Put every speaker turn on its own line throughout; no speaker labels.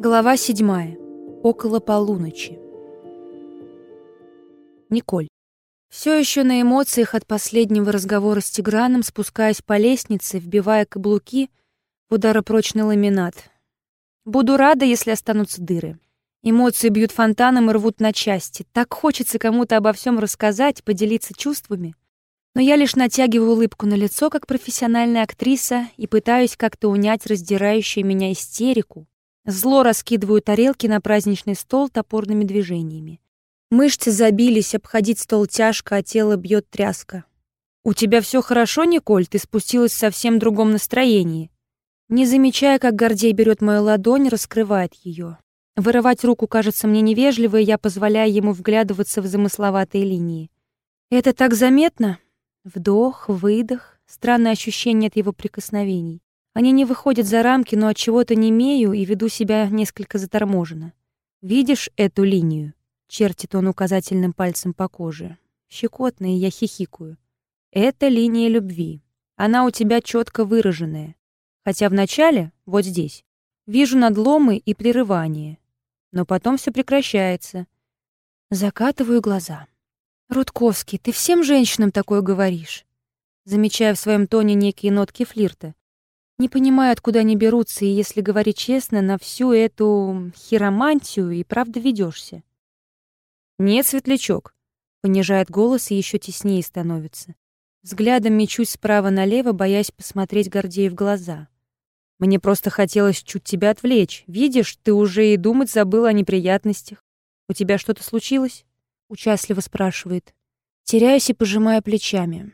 Глава седьмая. Около полуночи. Николь. Все еще на эмоциях от последнего разговора с Тиграном, спускаясь по лестнице, вбивая каблуки в ударопрочный ламинат. Буду рада, если останутся дыры. Эмоции бьют фонтаном и рвут на части. Так хочется кому-то обо всем рассказать, поделиться чувствами. Но я лишь натягиваю улыбку на лицо, как профессиональная актриса, и пытаюсь как-то унять раздирающую меня истерику. Зло раскидываю тарелки на праздничный стол топорными движениями. Мышцы забились, обходить стол тяжко, а тело бьет тряска. «У тебя все хорошо, Николь? Ты спустилась в совсем другом настроении». Не замечая, как Гордей берет мою ладонь, раскрывает ее. Вырывать руку кажется мне невежливо, и я позволяю ему вглядываться в замысловатые линии. Это так заметно? Вдох, выдох, странное ощущение от его прикосновений. Они не выходят за рамки, но от чего-то не имею и веду себя несколько заторможенно. Видишь эту линию? Чертит он указательным пальцем по коже. Щекотно, и я хихикаю. Это линия любви. Она у тебя четко выраженная. Хотя вначале, вот здесь, вижу надломы и прерывания. Но потом все прекращается. Закатываю глаза. «Рудковский, ты всем женщинам такое говоришь?» Замечая в своем тоне некие нотки флирта. Не понимаю, откуда они берутся, и, если говорить честно, на всю эту хиромантию и правда ведешься. «Нет, светлячок», — понижает голос и еще теснее становится. Взглядом мечусь справа налево, боясь посмотреть Гордею в глаза. «Мне просто хотелось чуть тебя отвлечь. Видишь, ты уже и думать забыл о неприятностях. У тебя что-то случилось?» Участливо спрашивает. Теряюсь и пожимаю плечами.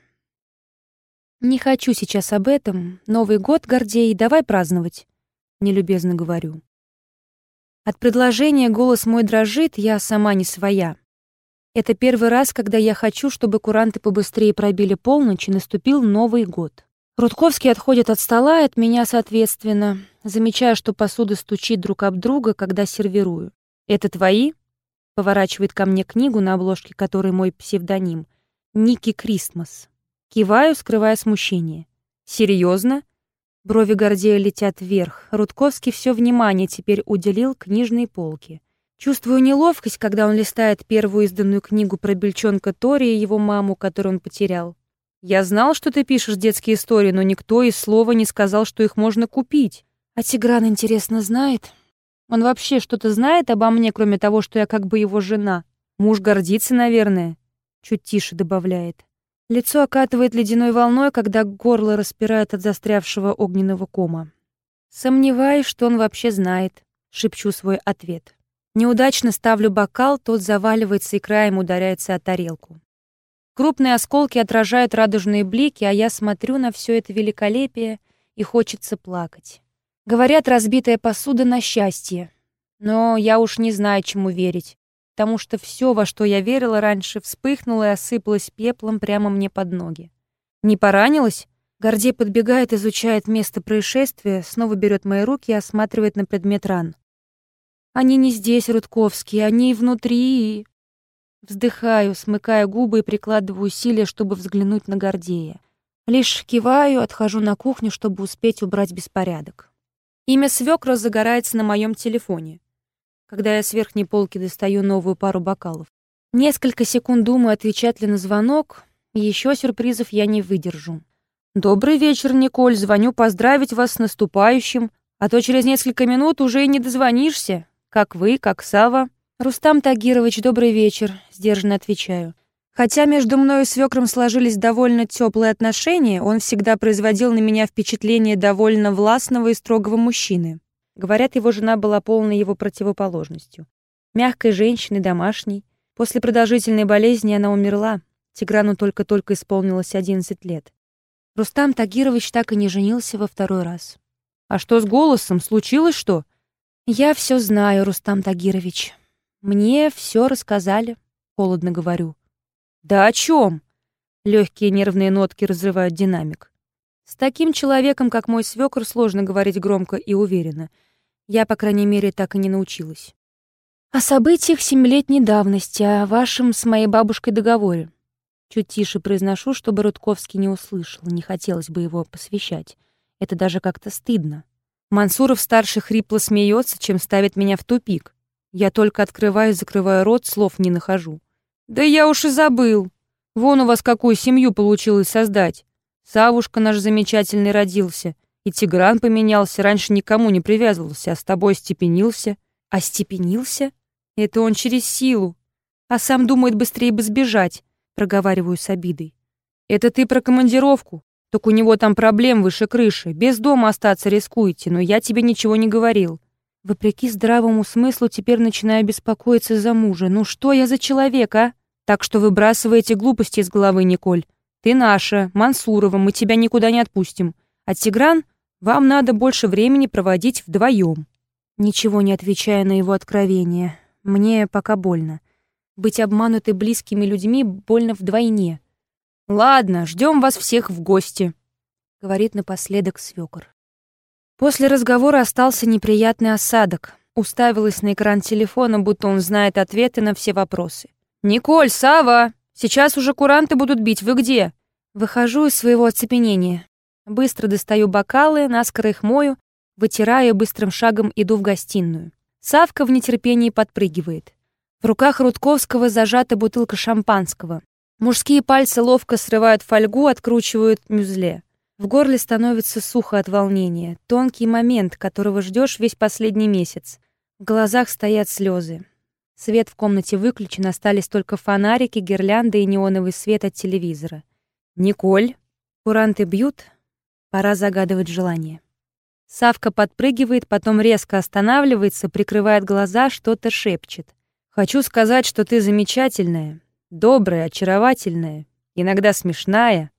«Не хочу сейчас об этом. Новый год, Гордей, давай праздновать», — нелюбезно говорю. От предложения голос мой дрожит, я сама не своя. Это первый раз, когда я хочу, чтобы куранты побыстрее пробили полночь и наступил Новый год. Рудковский отходит от стола от меня, соответственно, замечая, что посуда стучит друг об друга, когда сервирую. «Это твои?» Поворачивает ко мне книгу, на обложке которой мой псевдоним. Ники Кристмас. Киваю, скрывая смущение. Серьезно? Брови Гордея летят вверх. Рудковский все внимание теперь уделил книжной полке. Чувствую неловкость, когда он листает первую изданную книгу про бельчонка Тори и его маму, которую он потерял. Я знал, что ты пишешь детские истории, но никто и слова не сказал, что их можно купить. А Тигран, интересно, знает? Он вообще что-то знает обо мне, кроме того, что я как бы его жена? Муж гордится, наверное. Чуть тише добавляет. Лицо окатывает ледяной волной, когда горло распирает от застрявшего огненного кома. Сомневаюсь, что он вообще знает. Шепчу свой ответ. Неудачно ставлю бокал, тот заваливается и краем ударяется о тарелку. Крупные осколки отражают радужные блики, а я смотрю на все это великолепие, и хочется плакать. Говорят, разбитая посуда на счастье. Но я уж не знаю, чему верить, потому что все, во что я верила раньше, вспыхнуло и осыпалось пеплом прямо мне под ноги. Не поранилась? Гордей подбегает, изучает место происшествия, снова берет мои руки и осматривает на предмет ран. Они не здесь, Рудковский, они внутри. Вздыхаю, смыкая губы и прикладываю усилия, чтобы взглянуть на Гордея. Лишь киваю, отхожу на кухню, чтобы успеть убрать беспорядок. Имя свекра загорается на моем телефоне, когда я с верхней полки достаю новую пару бокалов. Несколько секунд думаю, отвечать ли на звонок, еще сюрпризов я не выдержу. «Добрый вечер, Николь, звоню поздравить вас с наступающим, а то через несколько минут уже и не дозвонишься. Как вы, как Сава. «Рустам Тагирович, добрый вечер», — сдержанно отвечаю. Хотя между мной и свекром сложились довольно теплые отношения, он всегда производил на меня впечатление довольно властного и строгого мужчины. Говорят, его жена была полной его противоположностью. Мягкой женщиной, домашней. После продолжительной болезни она умерла. Тиграну только-только исполнилось 11 лет. Рустам Тагирович так и не женился во второй раз. «А что с голосом? Случилось что?» «Я все знаю, Рустам Тагирович. Мне все рассказали», — холодно говорю. «Да о чем?» Легкие нервные нотки разрывают динамик. С таким человеком, как мой свекр, сложно говорить громко и уверенно. Я, по крайней мере, так и не научилась. О событиях семилетней давности, о вашем с моей бабушкой договоре. Чуть тише произношу, чтобы Рудковский не услышал, не хотелось бы его посвящать. Это даже как-то стыдно. Мансуров-старший хрипло смеется, чем ставит меня в тупик. Я только открываю и закрываю рот, слов не нахожу. «Да я уж и забыл. Вон у вас какую семью получилось создать. Савушка наш замечательный родился. И Тигран поменялся, раньше никому не привязывался, а с тобой степенился. Остепенился? Это он через силу. А сам думает быстрее бы сбежать, проговариваю с обидой. Это ты про командировку. Так у него там проблем выше крыши. Без дома остаться рискуете, но я тебе ничего не говорил. Вопреки здравому смыслу теперь начинаю беспокоиться за мужа. Ну что я за человек, а? Так что выбрасывай эти глупости из головы, Николь. Ты наша, Мансурова, мы тебя никуда не отпустим. А Тигран, вам надо больше времени проводить вдвоем. Ничего не отвечая на его откровение. Мне пока больно. Быть обманутой близкими людьми больно вдвойне. «Ладно, ждем вас всех в гости», — говорит напоследок свёкор. После разговора остался неприятный осадок. Уставилась на экран телефона, будто он знает ответы на все вопросы. «Николь, Сава! Сейчас уже куранты будут бить, вы где?» Выхожу из своего оцепенения. Быстро достаю бокалы, наскоро их мою, вытираю быстрым шагом иду в гостиную. Савка в нетерпении подпрыгивает. В руках Рудковского зажата бутылка шампанского. Мужские пальцы ловко срывают фольгу, откручивают мюзле. В горле становится сухо от волнения. Тонкий момент, которого ждешь весь последний месяц. В глазах стоят слезы. Свет в комнате выключен, остались только фонарики, гирлянды и неоновый свет от телевизора. «Николь!» Куранты бьют, Пора загадывать желание. Савка подпрыгивает, потом резко останавливается, прикрывает глаза, что-то шепчет. «Хочу сказать, что ты замечательная, добрая, очаровательная, иногда смешная».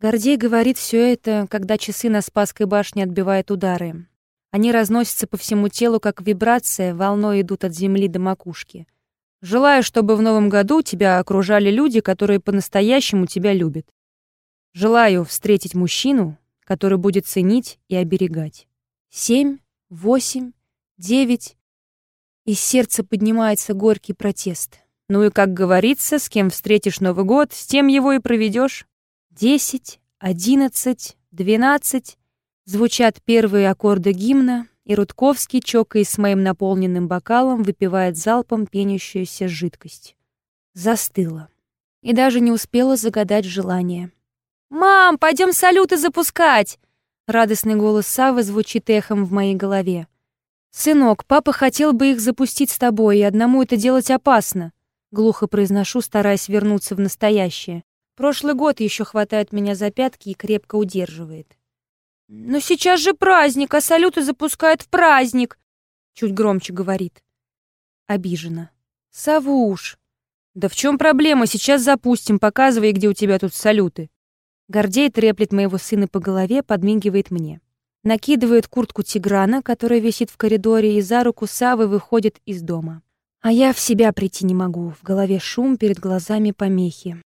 Гордей говорит все это, когда часы на Спасской башне отбивают удары. Они разносятся по всему телу, как вибрация, волной идут от земли до макушки. Желаю, чтобы в новом году тебя окружали люди, которые по-настоящему тебя любят. Желаю встретить мужчину, который будет ценить и оберегать. Семь, восемь, девять. Из сердца поднимается горький протест. Ну и, как говорится, с кем встретишь Новый год, с тем его и проведешь. Десять, одиннадцать, двенадцать. Звучат первые аккорды гимна, и Рудковский, чокаясь с моим наполненным бокалом, выпивает залпом пенящуюся жидкость. Застыла. И даже не успела загадать желание. «Мам, пойдем салюты запускать!» Радостный голос Савы звучит эхом в моей голове. «Сынок, папа хотел бы их запустить с тобой, и одному это делать опасно», глухо произношу, стараясь вернуться в настоящее. Прошлый год еще хватает меня за пятки и крепко удерживает. «Но сейчас же праздник, а салюты запускают в праздник!» Чуть громче говорит. Обижена. «Савуш!» «Да в чем проблема? Сейчас запустим. Показывай, где у тебя тут салюты». Гордей треплет моего сына по голове, подмигивает мне. Накидывает куртку Тиграна, которая висит в коридоре, и за руку Савы выходит из дома. А я в себя прийти не могу. В голове шум, перед глазами помехи.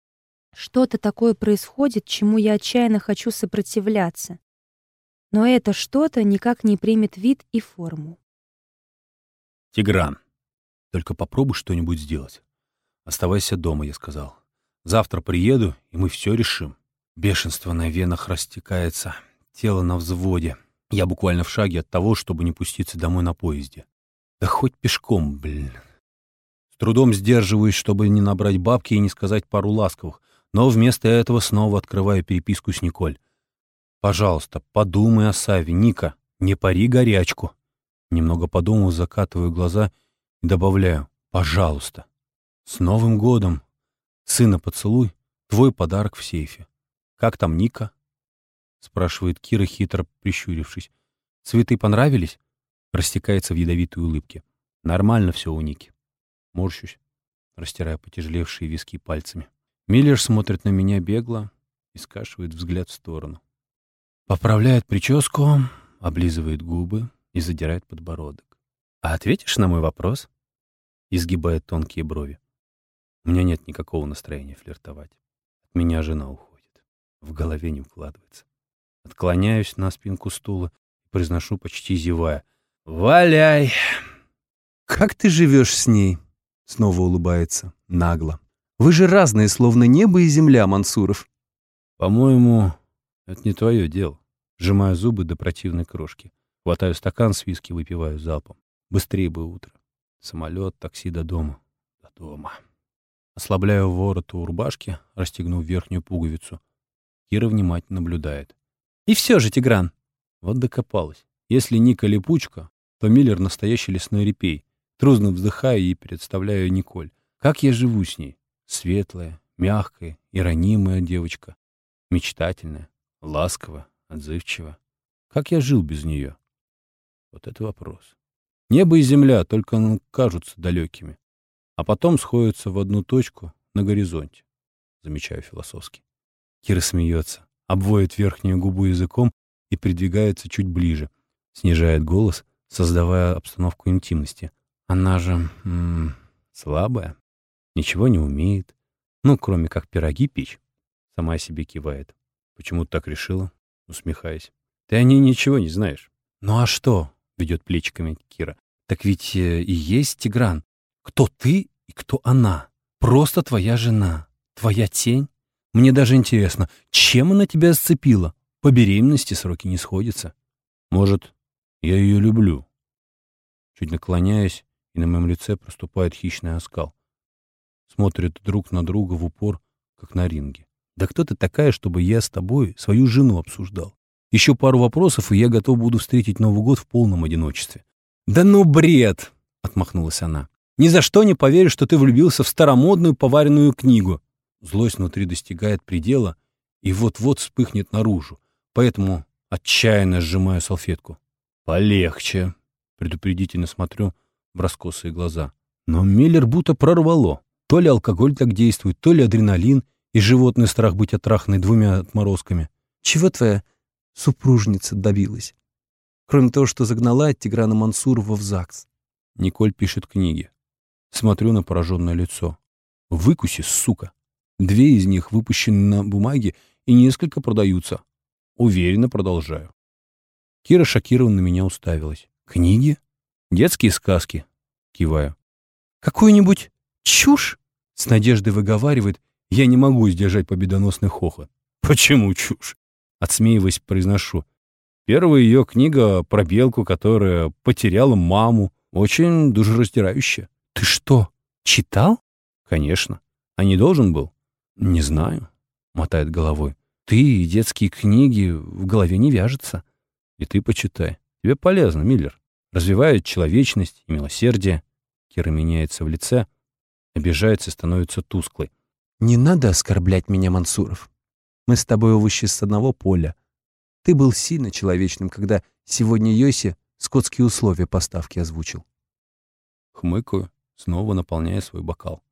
Что-то такое происходит, чему я отчаянно хочу сопротивляться. Но это что-то никак не примет вид и форму.
Тигран, только попробуй что-нибудь сделать. Оставайся дома, я сказал. Завтра приеду, и мы все решим. Бешенство на венах растекается, тело на взводе. Я буквально в шаге от того, чтобы не пуститься домой на поезде. Да хоть пешком, блин. С трудом сдерживаюсь, чтобы не набрать бабки и не сказать пару ласковых, но вместо этого снова открываю переписку с Николь. «Пожалуйста, подумай о Саве, Ника, не пари горячку». Немного подумав, закатываю глаза и добавляю «пожалуйста». «С Новым годом! Сына поцелуй, твой подарок в сейфе». «Как там Ника?» — спрашивает Кира, хитро прищурившись. «Цветы понравились?» — растекается в ядовитой улыбке. «Нормально все у Ники». Морщусь, растирая потяжелевшие виски пальцами. Миллер смотрит на меня бегло и скашивает взгляд в сторону. Поправляет прическу, облизывает губы и задирает подбородок. «А ответишь на мой вопрос?» Изгибает тонкие брови. У меня нет никакого настроения флиртовать. От меня жена уходит в голове не укладывается. Отклоняюсь на спинку стула и произношу, почти зевая. «Валяй!»
«Как ты живешь с ней?» Снова улыбается, нагло. «Вы же разные, словно небо и земля, Мансуров».
«По-моему, это не твое дело». Сжимаю зубы до противной крошки. Хватаю стакан с виски, выпиваю залпом. Быстрее бы утро. Самолет, такси до дома. До дома. Ослабляю ворот у рубашки, расстегнув верхнюю пуговицу. Кира внимательно наблюдает. «И все же, Тигран!» Вот докопалась. Если Ника липучка, то Миллер настоящий лесной репей. Трудно вздыхаю и представляю Николь. Как я живу с ней? Светлая, мягкая и ранимая девочка. Мечтательная, ласковая, отзывчивая. Как я жил без нее? Вот это вопрос. Небо и земля только кажутся далекими, а потом сходятся в одну точку на горизонте, замечаю философски. Кира смеется, обводит верхнюю губу языком и придвигается чуть ближе, снижает голос, создавая обстановку интимности. Она же м -м, слабая, ничего не умеет, ну, кроме как пироги печь. Сама себе кивает. Почему так решила? Усмехаясь. Ты о ней ничего не знаешь. Ну а что? Ведет плечиками Кира. Так ведь э, и есть Тигран. Кто ты и кто она? Просто твоя жена. Твоя тень. Мне даже интересно, чем она тебя сцепила? По беременности сроки не сходятся. Может, я ее люблю. Чуть наклоняясь, и на моем лице проступает хищный оскал. Смотрят друг на друга в упор, как на ринге. Да кто ты такая, чтобы я с тобой свою жену обсуждал? Еще пару вопросов, и я готов буду встретить Новый год в полном одиночестве. «Да ну бред!» — отмахнулась она. «Ни за что не поверю, что ты влюбился в старомодную поваренную книгу». Злость внутри достигает предела и вот-вот вспыхнет наружу, поэтому отчаянно сжимаю салфетку. «Полегче», — предупредительно смотрю в раскосые глаза. Но Миллер будто прорвало. То ли алкоголь так действует, то ли адреналин и животный страх быть отраханной двумя отморозками.
«Чего твоя супружница добилась?» Кроме того, что загнала Тиграна Мансурова в ЗАГС.
Николь пишет книги. Смотрю на пораженное лицо. Выкуси, сука. Две из них выпущены на бумаге и несколько продаются. Уверенно продолжаю. Кира шокированно на меня уставилась. Книги? Детские сказки? Киваю.
Какую-нибудь чушь? С надеждой выговаривает. Я не могу сдержать победоносный хохот.
Почему чушь? Отсмеиваясь, произношу. Первая ее книга про белку, которая потеряла маму. Очень душераздирающая.
Ты что, читал?
Конечно. А не должен был? Не знаю. Мотает головой. Ты и детские книги в голове не вяжется. И ты почитай. Тебе полезно, Миллер. Развивает человечность и милосердие. Кира меняется в лице, обижается и становится тусклой.
«Не надо оскорблять меня, Мансуров. Мы с тобой овощи с одного поля. Ты был сильно человечным, когда сегодня Йоси скотские условия поставки озвучил.
Хмыкаю, снова наполняя свой бокал.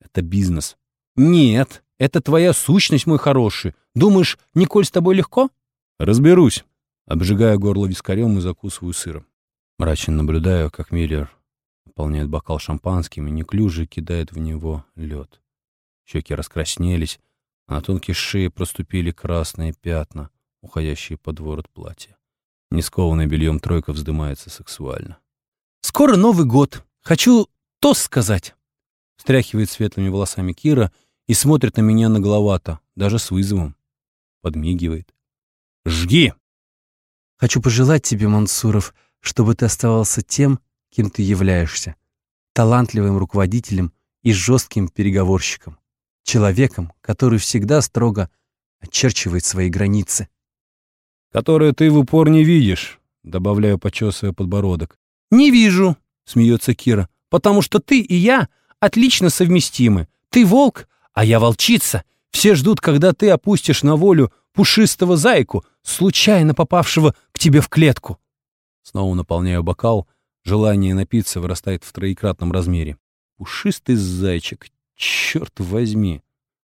Это бизнес. Нет, это твоя сущность, мой хороший. Думаешь, Николь с тобой легко? Разберусь. Обжигаю горло вискарем и закусываю сыром. Мрачно наблюдаю, как Миллер наполняет бокал шампанским и неклюже кидает в него лед. Щеки раскраснелись, а на тонкой шее проступили красные пятна уходящие под ворот платья. Нескованная бельем тройка вздымается сексуально.
«Скоро Новый год. Хочу тост сказать!» Встряхивает светлыми волосами Кира и смотрит на меня нагловато, даже с вызовом. Подмигивает.
«Жги!»
«Хочу пожелать тебе, Мансуров, чтобы ты оставался тем, кем ты являешься. Талантливым руководителем и жестким переговорщиком. Человеком, который всегда строго очерчивает свои границы
которое ты в упор не видишь», — добавляю, почесывая подбородок.
«Не вижу», — смеется Кира, «потому что ты и я отлично совместимы. Ты волк, а я волчица. Все ждут, когда ты опустишь на волю пушистого зайку, случайно попавшего к тебе в клетку».
Снова наполняю бокал. Желание напиться вырастает в троекратном размере. Пушистый зайчик, черт возьми.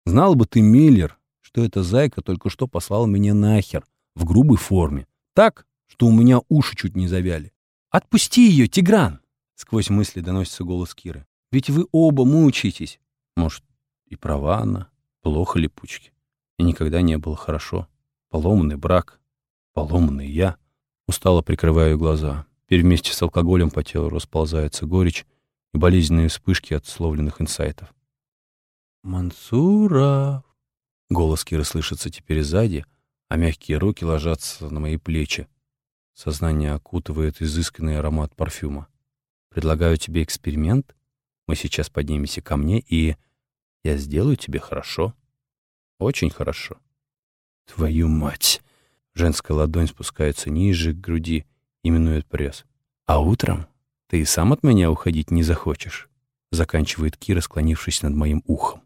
Знал бы ты, Миллер, что эта зайка только что послала меня нахер в грубой форме. Так, что у меня уши чуть не завяли. «Отпусти ее, Тигран!» Сквозь мысли доносится голос Киры. «Ведь вы оба мучаетесь!» Может, и права она. Плохо ли пучки? И никогда не было хорошо. Поломанный брак. Поломанный я. Устало прикрываю глаза. Теперь вместе с алкоголем по телу расползается горечь и болезненные вспышки от словленных инсайтов. «Мансуров!» Голос Киры слышится теперь сзади, а мягкие руки ложатся на мои плечи. Сознание окутывает изысканный аромат парфюма. Предлагаю тебе эксперимент. Мы сейчас поднимемся ко мне, и я сделаю тебе хорошо. Очень хорошо. Твою мать! Женская ладонь спускается ниже к груди и минует пресс. А утром ты и сам от меня уходить не захочешь. Заканчивает Кира, склонившись над моим ухом.